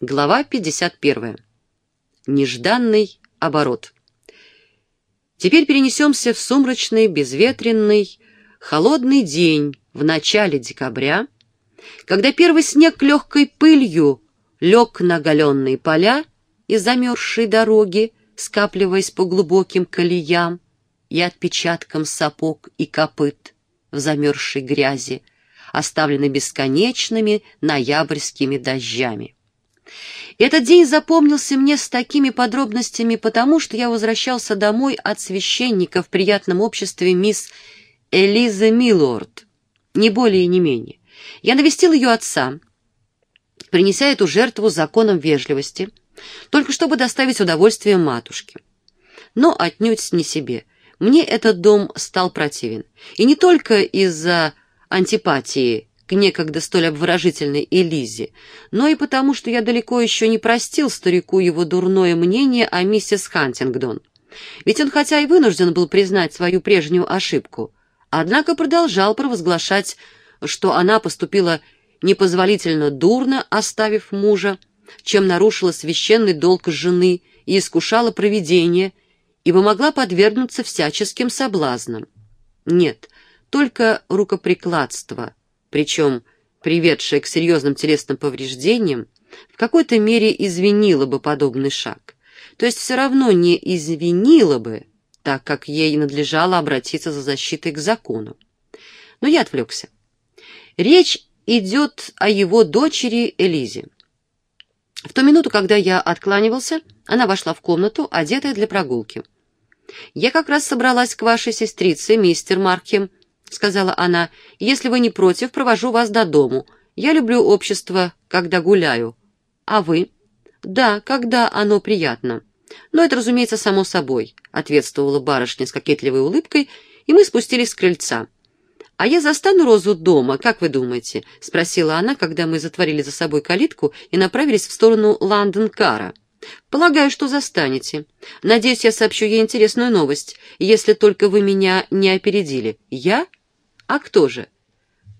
Глава 51. Нежданный оборот. Теперь перенесемся в сумрачный, безветренный, холодный день в начале декабря, когда первый снег легкой пылью лег на оголенные поля и замерзшей дороги, скапливаясь по глубоким колеям и отпечаткам сапог и копыт в замерзшей грязи, оставленной бесконечными ноябрьскими дождями. Этот день запомнился мне с такими подробностями, потому что я возвращался домой от священника в приятном обществе мисс Элизы Миллорд, не более и не менее. Я навестил ее отца, принеся эту жертву законом вежливости, только чтобы доставить удовольствие матушке. Но отнюдь не себе. Мне этот дом стал противен. И не только из-за антипатии к некогда столь обворожительной Элизе, но и потому, что я далеко еще не простил старику его дурное мнение о миссис Хантингдон. Ведь он хотя и вынужден был признать свою прежнюю ошибку, однако продолжал провозглашать, что она поступила непозволительно дурно, оставив мужа, чем нарушила священный долг жены и искушала провидение, ибо могла подвергнуться всяческим соблазнам. Нет, только рукоприкладство — причем приведшая к серьезным телесным повреждениям, в какой-то мере извинила бы подобный шаг. То есть все равно не извинила бы, так как ей надлежало обратиться за защитой к закону. Но я отвлекся. Речь идет о его дочери Элизе. В ту минуту, когда я откланивался, она вошла в комнату, одетая для прогулки. «Я как раз собралась к вашей сестрице, мистер Маркем», — сказала она, — «если вы не против, провожу вас до дому. Я люблю общество, когда гуляю. А вы?» «Да, когда оно приятно». «Но это, разумеется, само собой», — ответствовала барышня с кокетливой улыбкой, и мы спустились с крыльца. «А я застану Розу дома, как вы думаете?» — спросила она, когда мы затворили за собой калитку и направились в сторону Лондон-Кара. «Полагаю, что застанете. Надеюсь, я сообщу ей интересную новость, если только вы меня не опередили. Я? А кто же?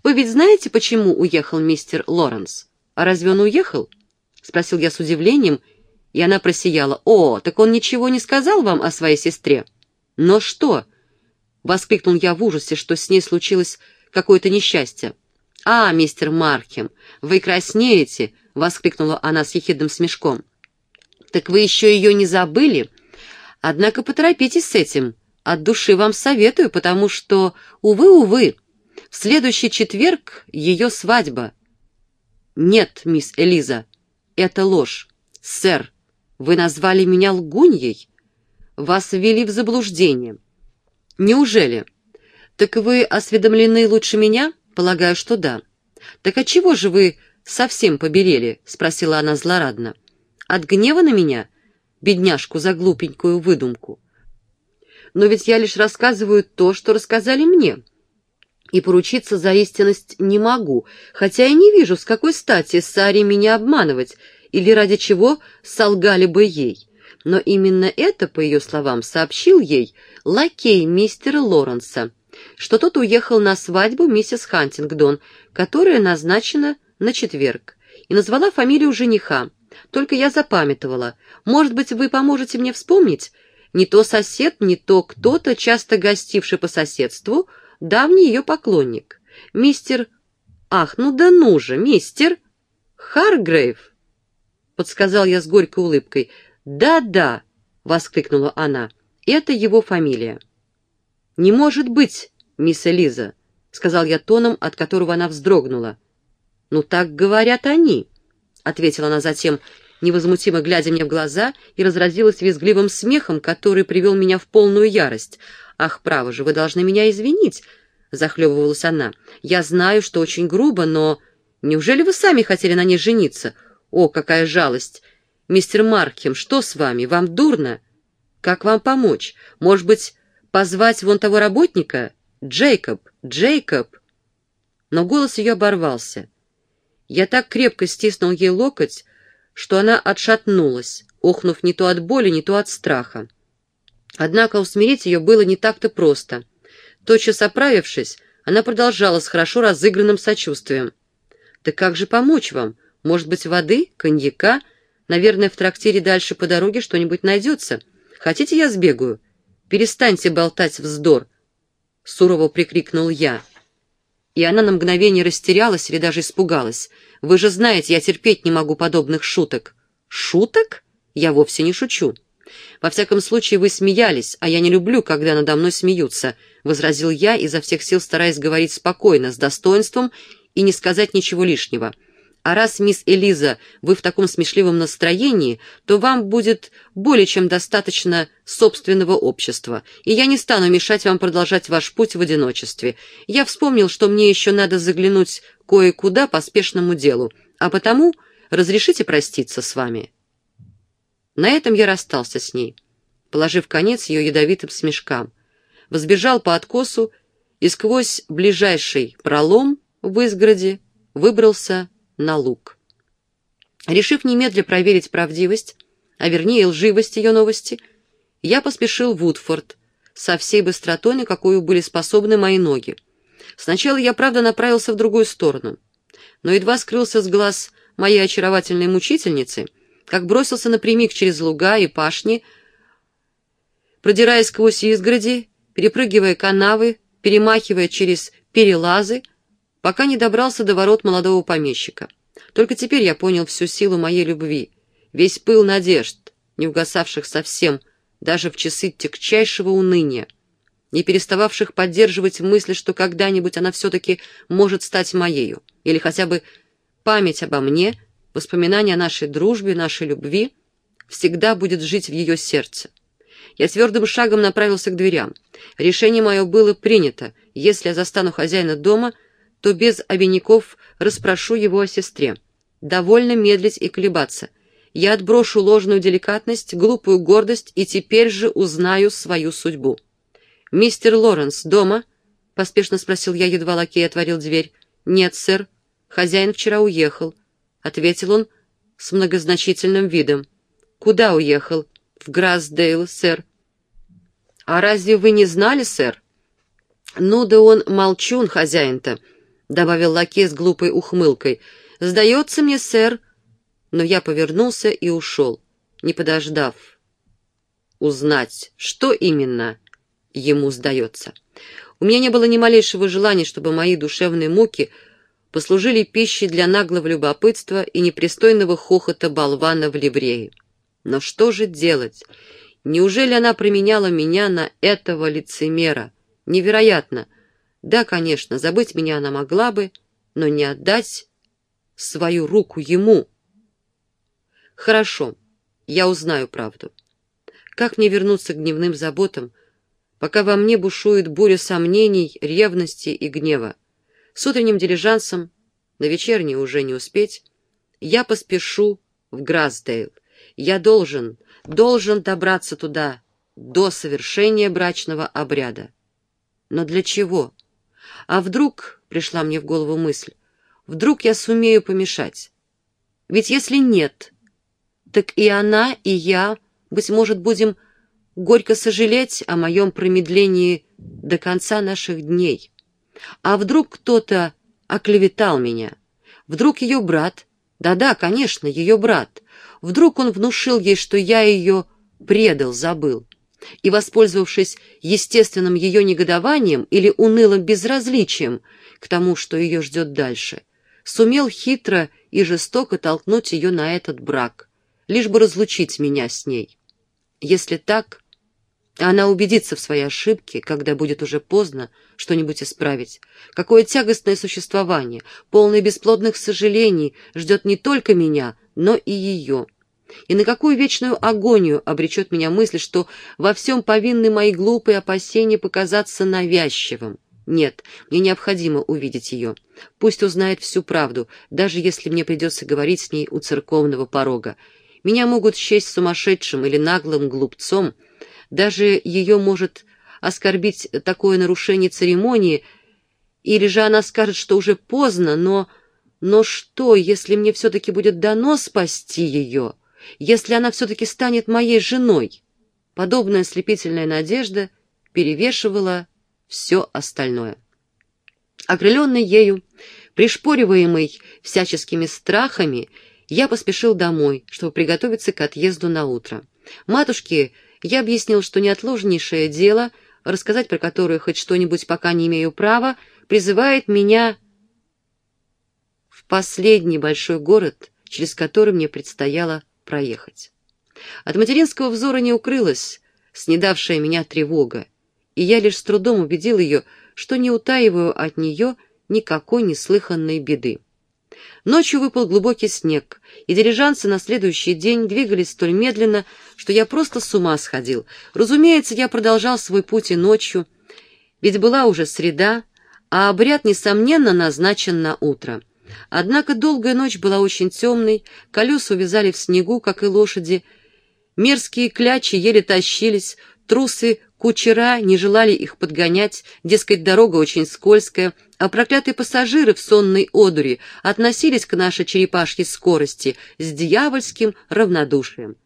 Вы ведь знаете, почему уехал мистер Лоренс? А разве он уехал?» — спросил я с удивлением, и она просияла. «О, так он ничего не сказал вам о своей сестре?» «Но что?» — воскликнул я в ужасе, что с ней случилось какое-то несчастье. «А, мистер Маркем, вы краснеете!» — воскликнула она с ехидным смешком. Так вы еще ее не забыли? Однако поторопитесь с этим. От души вам советую, потому что, увы, увы, в следующий четверг ее свадьба. Нет, мисс Элиза, это ложь. Сэр, вы назвали меня лгуньей? Вас ввели в заблуждение. Неужели? Так вы осведомлены лучше меня? Полагаю, что да. Так отчего же вы совсем побелели? Спросила она злорадно. От гнева на меня? Бедняжку за глупенькую выдумку. Но ведь я лишь рассказываю то, что рассказали мне. И поручиться за истинность не могу, хотя и не вижу, с какой стати Саре меня обманывать, или ради чего солгали бы ей. Но именно это, по ее словам, сообщил ей лакей мистера Лоренса, что тот уехал на свадьбу миссис Хантингдон, которая назначена на четверг, и назвала фамилию жениха. Только я запамятовала. Может быть, вы поможете мне вспомнить? Не то сосед, не то кто-то, часто гостивший по соседству, давний ее поклонник. Мистер... Ах, ну да ну же, мистер... Харгрейв, подсказал я с горькой улыбкой. «Да-да», — воскликнула она, — «это его фамилия». «Не может быть, мисс Элиза», — сказал я тоном, от которого она вздрогнула. «Ну так говорят они». — ответила она затем, невозмутимо глядя мне в глаза, и разразилась визгливым смехом, который привел меня в полную ярость. «Ах, право же, вы должны меня извинить!» — захлебывалась она. «Я знаю, что очень грубо, но... Неужели вы сами хотели на ней жениться? О, какая жалость! Мистер Маркхем, что с вами? Вам дурно? Как вам помочь? Может быть, позвать вон того работника? Джейкоб, Джейкоб!» Но голос ее оборвался — я так крепко стиснул ей локоть, что она отшатнулась, охнув не то от боли, не то от страха. Однако усмирить ее было не так-то просто. Тотчас оправившись, она продолжала с хорошо разыгранным сочувствием. «Да как же помочь вам? Может быть, воды, коньяка? Наверное, в трактире дальше по дороге что-нибудь найдется. Хотите, я сбегаю? Перестаньте болтать вздор!» Сурово прикрикнул я. И она на мгновение растерялась или даже испугалась. «Вы же знаете, я терпеть не могу подобных шуток». «Шуток? Я вовсе не шучу». «Во всяком случае, вы смеялись, а я не люблю, когда надо мной смеются», — возразил я, изо всех сил стараясь говорить спокойно, с достоинством и не сказать ничего лишнего. «А раз, мисс Элиза, вы в таком смешливом настроении, то вам будет более чем достаточно собственного общества, и я не стану мешать вам продолжать ваш путь в одиночестве. Я вспомнил, что мне еще надо заглянуть кое-куда по спешному делу, а потому разрешите проститься с вами». На этом я расстался с ней, положив конец ее ядовитым смешкам, взбежал по откосу и сквозь ближайший пролом в изгороде выбрался на луг. Решив немедля проверить правдивость, а вернее лживость ее новости, я поспешил в Вудфорд со всей быстротой, на какую были способны мои ноги. Сначала я, правда, направился в другую сторону, но едва скрылся с глаз моей очаровательной мучительницы — как бросился напрямик через луга и пашни, продираясь сквозь изгороди, перепрыгивая канавы, перемахивая через перелазы, пока не добрался до ворот молодого помещика. Только теперь я понял всю силу моей любви, весь пыл надежд, не угасавших совсем, даже в часы тягчайшего уныния, не перестававших поддерживать мысли, что когда-нибудь она все-таки может стать моею, или хотя бы память обо мне — Воспоминание о нашей дружбе, нашей любви всегда будет жить в ее сердце. Я твердым шагом направился к дверям. Решение мое было принято. Если я застану хозяина дома, то без обиняков расспрошу его о сестре. Довольно медлить и колебаться. Я отброшу ложную деликатность, глупую гордость и теперь же узнаю свою судьбу. «Мистер Лоренс дома?» — поспешно спросил я, едва лакей отворил дверь. «Нет, сэр. Хозяин вчера уехал ответил он с многозначительным видом. «Куда уехал?» «В Грасдейл, сэр». «А разве вы не знали, сэр?» «Ну да он молчун, хозяин-то», — добавил лакей с глупой ухмылкой. «Сдается мне, сэр». Но я повернулся и ушел, не подождав. Узнать, что именно ему сдается. У меня не было ни малейшего желания, чтобы мои душевные муки — послужили пищей для наглого любопытства и непристойного хохота болвана в ливрее. Но что же делать? Неужели она променяла меня на этого лицемера? Невероятно. Да, конечно, забыть меня она могла бы, но не отдать свою руку ему. Хорошо, я узнаю правду. Как мне вернуться к дневным заботам, пока во мне бушует буря сомнений, ревности и гнева? С утренним дилижансом, на вечерний уже не успеть, я поспешу в Грасдейл. Я должен, должен добраться туда до совершения брачного обряда. Но для чего? А вдруг, пришла мне в голову мысль, вдруг я сумею помешать? Ведь если нет, так и она, и я, быть может, будем горько сожалеть о моем промедлении до конца наших дней. А вдруг кто-то оклеветал меня? Вдруг ее брат, да-да, конечно, ее брат, вдруг он внушил ей, что я ее предал, забыл, и, воспользовавшись естественным ее негодованием или унылым безразличием к тому, что ее ждет дальше, сумел хитро и жестоко толкнуть ее на этот брак, лишь бы разлучить меня с ней. Если так, она убедится в своей ошибке, когда будет уже поздно что-нибудь исправить. Какое тягостное существование, полное бесплодных сожалений, ждет не только меня, но и ее. И на какую вечную агонию обречет меня мысль, что во всем повинны мои глупые опасения показаться навязчивым. Нет, мне необходимо увидеть ее. Пусть узнает всю правду, даже если мне придется говорить с ней у церковного порога. Меня могут счесть сумасшедшим или наглым глупцом, даже ее может оскорбить такое нарушение церемонии, или же она скажет, что уже поздно, но... Но что, если мне все-таки будет дано спасти ее, если она все-таки станет моей женой? Подобная слепительная надежда перевешивала все остальное. Окрыленный ею, Пришпориваемый всяческими страхами, я поспешил домой, чтобы приготовиться к отъезду на утро. Матушке я объяснил, что неотложнейшее дело, рассказать про которое хоть что-нибудь пока не имею права, призывает меня в последний большой город, через который мне предстояло проехать. От материнского взора не укрылась снедавшая меня тревога, и я лишь с трудом убедил ее, что не утаиваю от нее никакой неслыханной беды. Ночью выпал глубокий снег, и дирижанцы на следующий день двигались столь медленно, что я просто с ума сходил. Разумеется, я продолжал свой путь и ночью, ведь была уже среда, а обряд, несомненно, назначен на утро. Однако долгая ночь была очень темной, колеса увязали в снегу, как и лошади, мерзкие клячи еле тащились, трусы кучера не желали их подгонять, дескать, дорога очень скользкая, а проклятые пассажиры в сонной одуре относились к нашей черепашьей скорости с дьявольским равнодушием.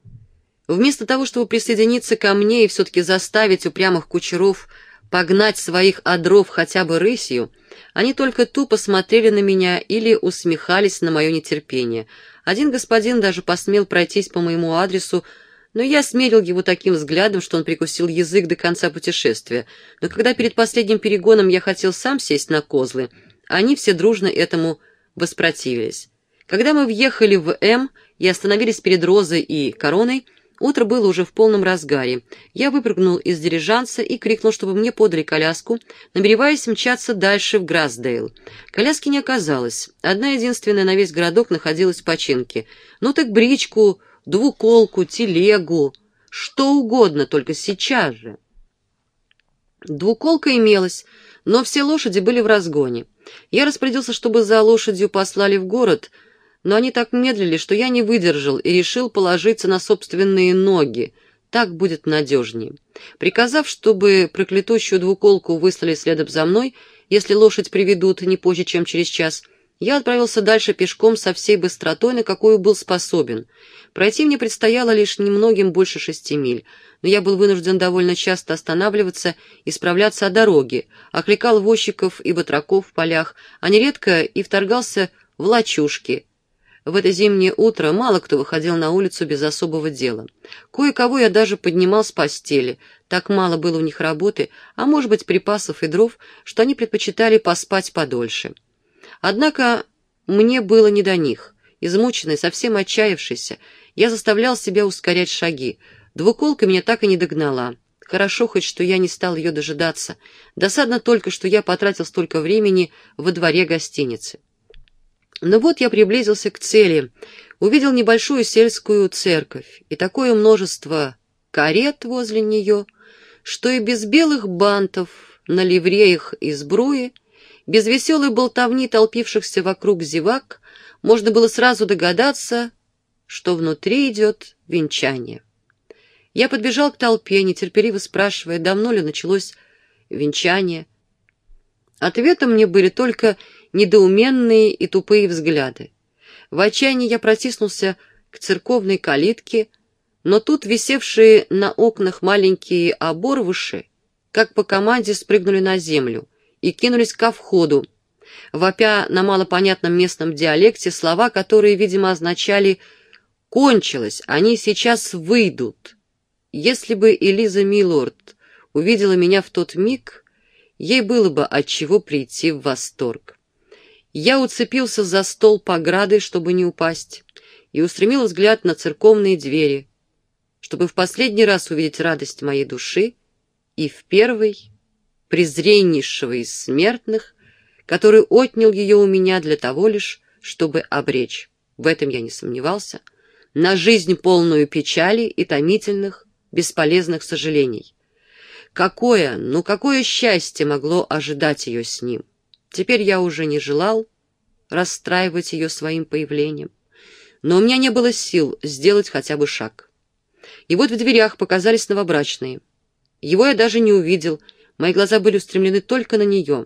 Вместо того, чтобы присоединиться ко мне и все-таки заставить упрямых кучеров погнать своих одров хотя бы рысью, они только тупо смотрели на меня или усмехались на мое нетерпение. Один господин даже посмел пройтись по моему адресу, но я смерил его таким взглядом, что он прикусил язык до конца путешествия. Но когда перед последним перегоном я хотел сам сесть на козлы, они все дружно этому воспротивились. Когда мы въехали в М и остановились перед Розой и Короной, утро было уже в полном разгаре. Я выпрыгнул из дирижанса и крикнул, чтобы мне подали коляску, намереваясь мчаться дальше в Грасдейл. Коляски не оказалось. Одна единственная на весь городок находилась в починке. Ну так бричку двуколку, телегу, что угодно, только сейчас же. Двуколка имелась, но все лошади были в разгоне. Я распорядился, чтобы за лошадью послали в город, но они так медлили, что я не выдержал и решил положиться на собственные ноги. Так будет надежнее. Приказав, чтобы проклятущую двуколку выслали следом за мной, если лошадь приведут не позже, чем через час, я отправился дальше пешком со всей быстротой, на какую был способен — Пройти мне предстояло лишь немногим больше шести миль, но я был вынужден довольно часто останавливаться и справляться о дороге, окликал возчиков и батраков в полях, а нередко и вторгался в лачушки. В это зимнее утро мало кто выходил на улицу без особого дела. Кое-кого я даже поднимал с постели, так мало было у них работы, а может быть припасов и дров, что они предпочитали поспать подольше. Однако мне было не до них. Измученный, совсем отчаявшийся, я заставлял себя ускорять шаги. Двуколка меня так и не догнала. Хорошо хоть, что я не стал ее дожидаться. Досадно только, что я потратил столько времени во дворе гостиницы. Но вот я приблизился к цели, увидел небольшую сельскую церковь и такое множество карет возле нее, что и без белых бантов на ливреях и сбруи, без веселой болтовни толпившихся вокруг зевак, можно было сразу догадаться, что внутри идет венчание. Я подбежал к толпе, нетерпеливо спрашивая, давно ли началось венчание. Ответом мне были только недоуменные и тупые взгляды. В отчаянии я протиснулся к церковной калитке, но тут висевшие на окнах маленькие оборвыши, как по команде, спрыгнули на землю и кинулись ко входу, вопя на малопонятном местном диалекте слова, которые, видимо, означали кончилось, они сейчас выйдут. Если бы Элиза Милорд увидела меня в тот миг, ей было бы от чего прийти в восторг. Я уцепился за стол пограды, чтобы не упасть, и устремил взгляд на церковные двери, чтобы в последний раз увидеть радость моей души и в первый, презреннейшего из смертных, который отнял ее у меня для того лишь, чтобы обречь. В этом я не сомневался — на жизнь полную печали и томительных, бесполезных сожалений. Какое, ну какое счастье могло ожидать ее с ним? Теперь я уже не желал расстраивать ее своим появлением, но у меня не было сил сделать хотя бы шаг. И вот в дверях показались новобрачные. Его я даже не увидел, мои глаза были устремлены только на нее.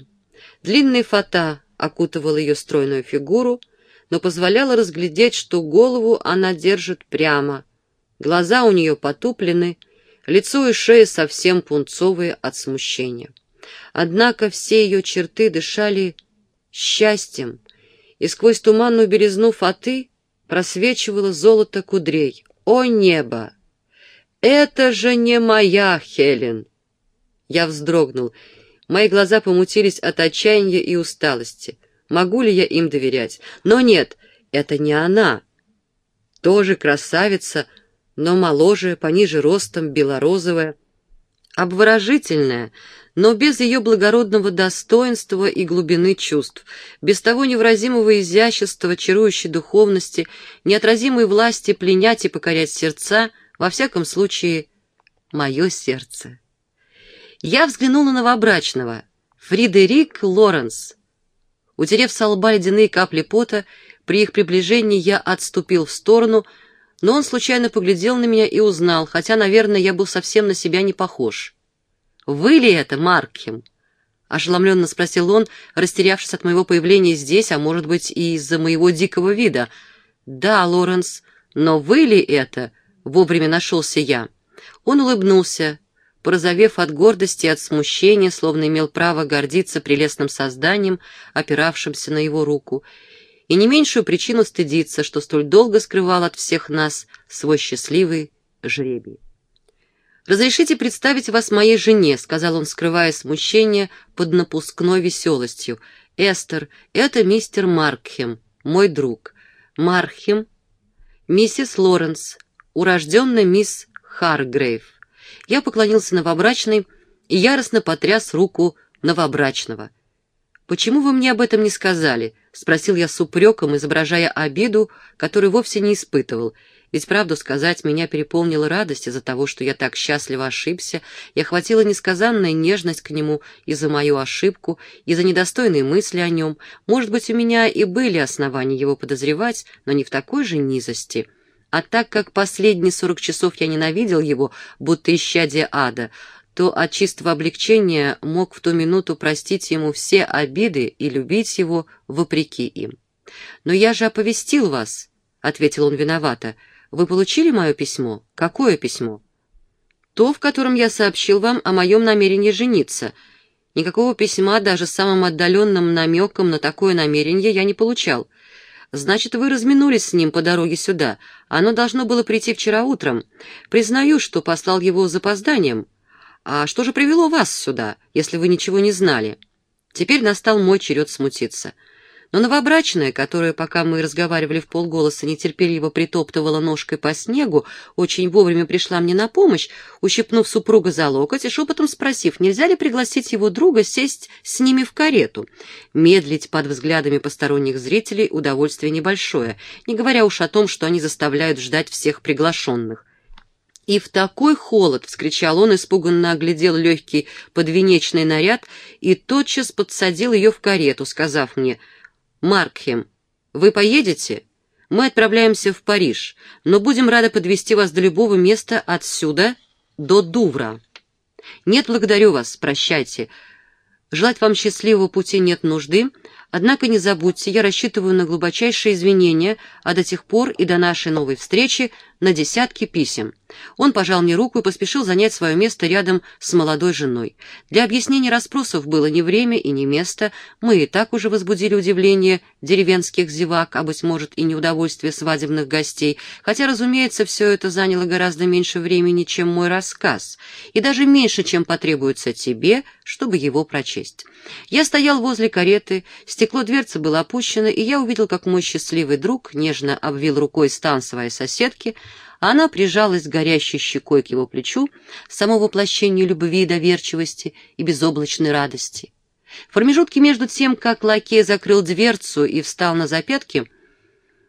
Длинная фата окутывала ее стройную фигуру — но позволяла разглядеть, что голову она держит прямо. Глаза у нее потуплены, лицо и шея совсем пунцовые от смущения. Однако все ее черты дышали счастьем и сквозь туманную березну фаты просвечивало золото кудрей. О небо! Это же не моя Хелен! Я вздрогнул. Мои глаза помутились от отчаяния и усталости. Могу ли я им доверять? Но нет, это не она. Тоже красавица, но моложе, пониже ростом, белорозовая, обворожительная, но без ее благородного достоинства и глубины чувств, без того невразимого изящества, чарующей духовности, неотразимой власти пленять и покорять сердца, во всяком случае, мое сердце. Я взглянул на новобрачного, Фридерик Лоренс. Утерев со лба ледяные капли пота, при их приближении я отступил в сторону, но он случайно поглядел на меня и узнал, хотя, наверное, я был совсем на себя не похож. «Вы ли это, Маркхем?» — ошеломленно спросил он, растерявшись от моего появления здесь, а может быть и из-за моего дикого вида. «Да, Лоренс, но вы ли это?» — вовремя нашелся я. Он улыбнулся, порозовев от гордости и от смущения, словно имел право гордиться прелестным созданием, опиравшимся на его руку, и не меньшую причину стыдиться, что столь долго скрывал от всех нас свой счастливый жребий. «Разрешите представить вас моей жене», — сказал он, скрывая смущение под напускной веселостью. «Эстер, это мистер Маркхем, мой друг. Маркхем, миссис Лоренс, урожденная мисс Харгрейв». Я поклонился новобрачной и яростно потряс руку новобрачного. «Почему вы мне об этом не сказали?» — спросил я с упреком, изображая обиду, которую вовсе не испытывал — ведь, правду сказать, меня переполнила радость из-за того, что я так счастливо ошибся, и охватила несказанная нежность к нему и за мою ошибку, и за недостойные мысли о нем. Может быть, у меня и были основания его подозревать, но не в такой же низости. А так как последние сорок часов я ненавидел его, будто исчадие ада, то от чистого облегчения мог в ту минуту простить ему все обиды и любить его вопреки им. «Но я же оповестил вас», — ответил он виновато, — вы получили мое письмо? Какое письмо? То, в котором я сообщил вам о моем намерении жениться. Никакого письма даже с самым отдаленным намеком на такое намерение я не получал. Значит, вы разминулись с ним по дороге сюда. Оно должно было прийти вчера утром. Признаю, что послал его запозданием. А что же привело вас сюда, если вы ничего не знали? Теперь настал мой черед смутиться. Но новобрачная, которая, пока мы разговаривали в полголоса, нетерпеливо притоптывала ножкой по снегу, очень вовремя пришла мне на помощь, ущипнув супруга за локоть и шепотом спросив, нельзя ли пригласить его друга сесть с ними в карету. Медлить под взглядами посторонних зрителей удовольствие небольшое, не говоря уж о том, что они заставляют ждать всех приглашенных. И в такой холод, — вскричал он, испуганно оглядел легкий подвенечный наряд и тотчас подсадил ее в карету, сказав мне — Маркхем, вы поедете? Мы отправляемся в Париж, но будем рады подвести вас до любого места отсюда до Дувра. Нет, благодарю вас, прощайте. Желать вам счастливого пути нет нужды, Однако не забудьте, я рассчитываю на глубочайшие извинения, а до тех пор и до нашей новой встречи на десятки писем. Он пожал мне руку и поспешил занять свое место рядом с молодой женой. Для объяснения расспросов было не время и не место. Мы и так уже возбудили удивление деревенских зевак, а, быть может, и неудовольствие свадебных гостей, хотя, разумеется, все это заняло гораздо меньше времени, чем мой рассказ, и даже меньше, чем потребуется тебе, чтобы его прочесть. Я стоял возле кареты, с Стекло дверцы было опущено, и я увидел, как мой счастливый друг нежно обвил рукой стан своей соседки, а она прижалась горящей щекой к его плечу, само воплощение любви и доверчивости и безоблачной радости. В промежутке между тем, как лакей закрыл дверцу и встал на запятки,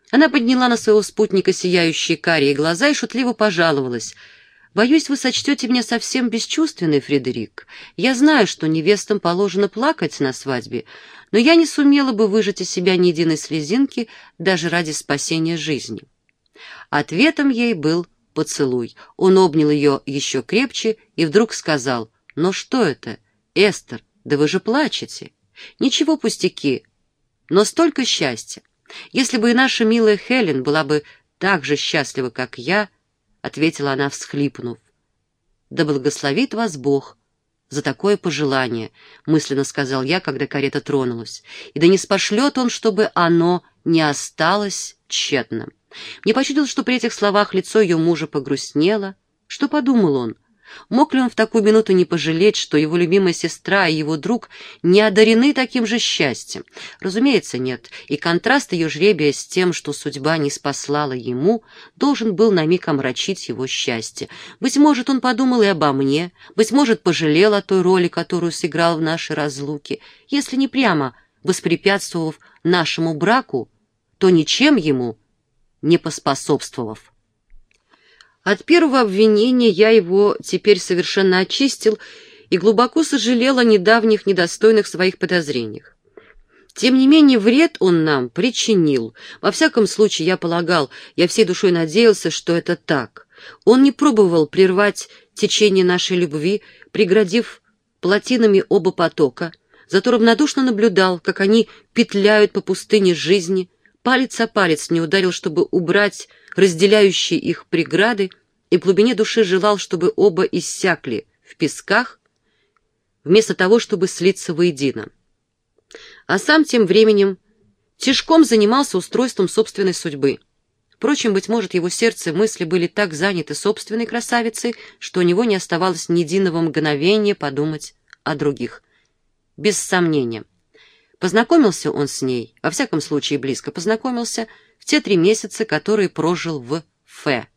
она подняла на своего спутника сияющие карие глаза и шутливо пожаловалась — Боюсь, вы сочтете меня совсем бесчувственной, Фредерик. Я знаю, что невестам положено плакать на свадьбе, но я не сумела бы выжать из себя ни единой слезинки даже ради спасения жизни. Ответом ей был поцелуй. Он обнял ее еще крепче и вдруг сказал, «Но что это? Эстер, да вы же плачете!» «Ничего, пустяки, но столько счастья! Если бы и наша милая Хелен была бы так же счастлива, как я, — ответила она, всхлипнув. «Да благословит вас Бог за такое пожелание», — мысленно сказал я, когда карета тронулась. «И да не спошлет он, чтобы оно не осталось тщетным». Мне почудилось, что при этих словах лицо ее мужа погрустнело. Что подумал он? Мог ли он в такую минуту не пожалеть, что его любимая сестра и его друг не одарены таким же счастьем? Разумеется, нет, и контраст ее жребия с тем, что судьба не спаслала ему, должен был на миг омрачить его счастье. Быть может, он подумал и обо мне, быть может, пожалел о той роли, которую сыграл в нашей разлуке, если не прямо воспрепятствовав нашему браку, то ничем ему не поспособствовав. От первого обвинения я его теперь совершенно очистил и глубоко сожалел о недавних недостойных своих подозрениях. Тем не менее, вред он нам причинил. Во всяком случае, я полагал, я всей душой надеялся, что это так. Он не пробовал прервать течение нашей любви, преградив плотинами оба потока, зато равнодушно наблюдал, как они петляют по пустыне жизни, палец о палец не ударил, чтобы убрать разделяющие их преграды, и в глубине души желал, чтобы оба иссякли в песках, вместо того, чтобы слиться воедино. А сам тем временем тяжком занимался устройством собственной судьбы. Впрочем, быть может, его сердце и мысли были так заняты собственной красавицей, что у него не оставалось ни единого мгновения подумать о других. Без сомнения. Познакомился он с ней, во всяком случае близко познакомился, в те три месяца, которые прожил в Фе.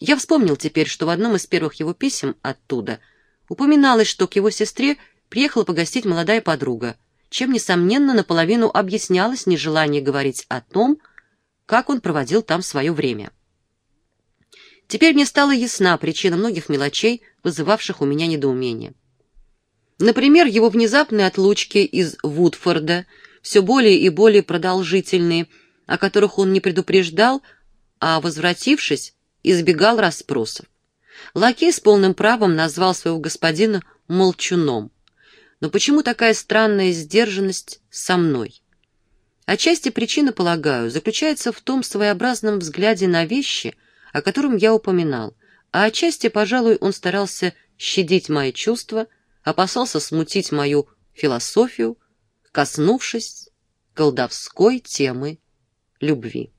Я вспомнил теперь, что в одном из первых его писем оттуда упоминалось, что к его сестре приехала погостить молодая подруга, чем, несомненно, наполовину объяснялось нежелание говорить о том, как он проводил там свое время. Теперь мне стала ясна причина многих мелочей, вызывавших у меня недоумение. Например, его внезапные отлучки из Вудфорда, все более и более продолжительные, о которых он не предупреждал, а, возвратившись, избегал расспросов. Лакей с полным правом назвал своего господина молчуном. Но почему такая странная сдержанность со мной? Отчасти причина, полагаю, заключается в том своеобразном взгляде на вещи, о котором я упоминал, а отчасти, пожалуй, он старался щадить мои чувства, опасался смутить мою философию, коснувшись колдовской темы любви.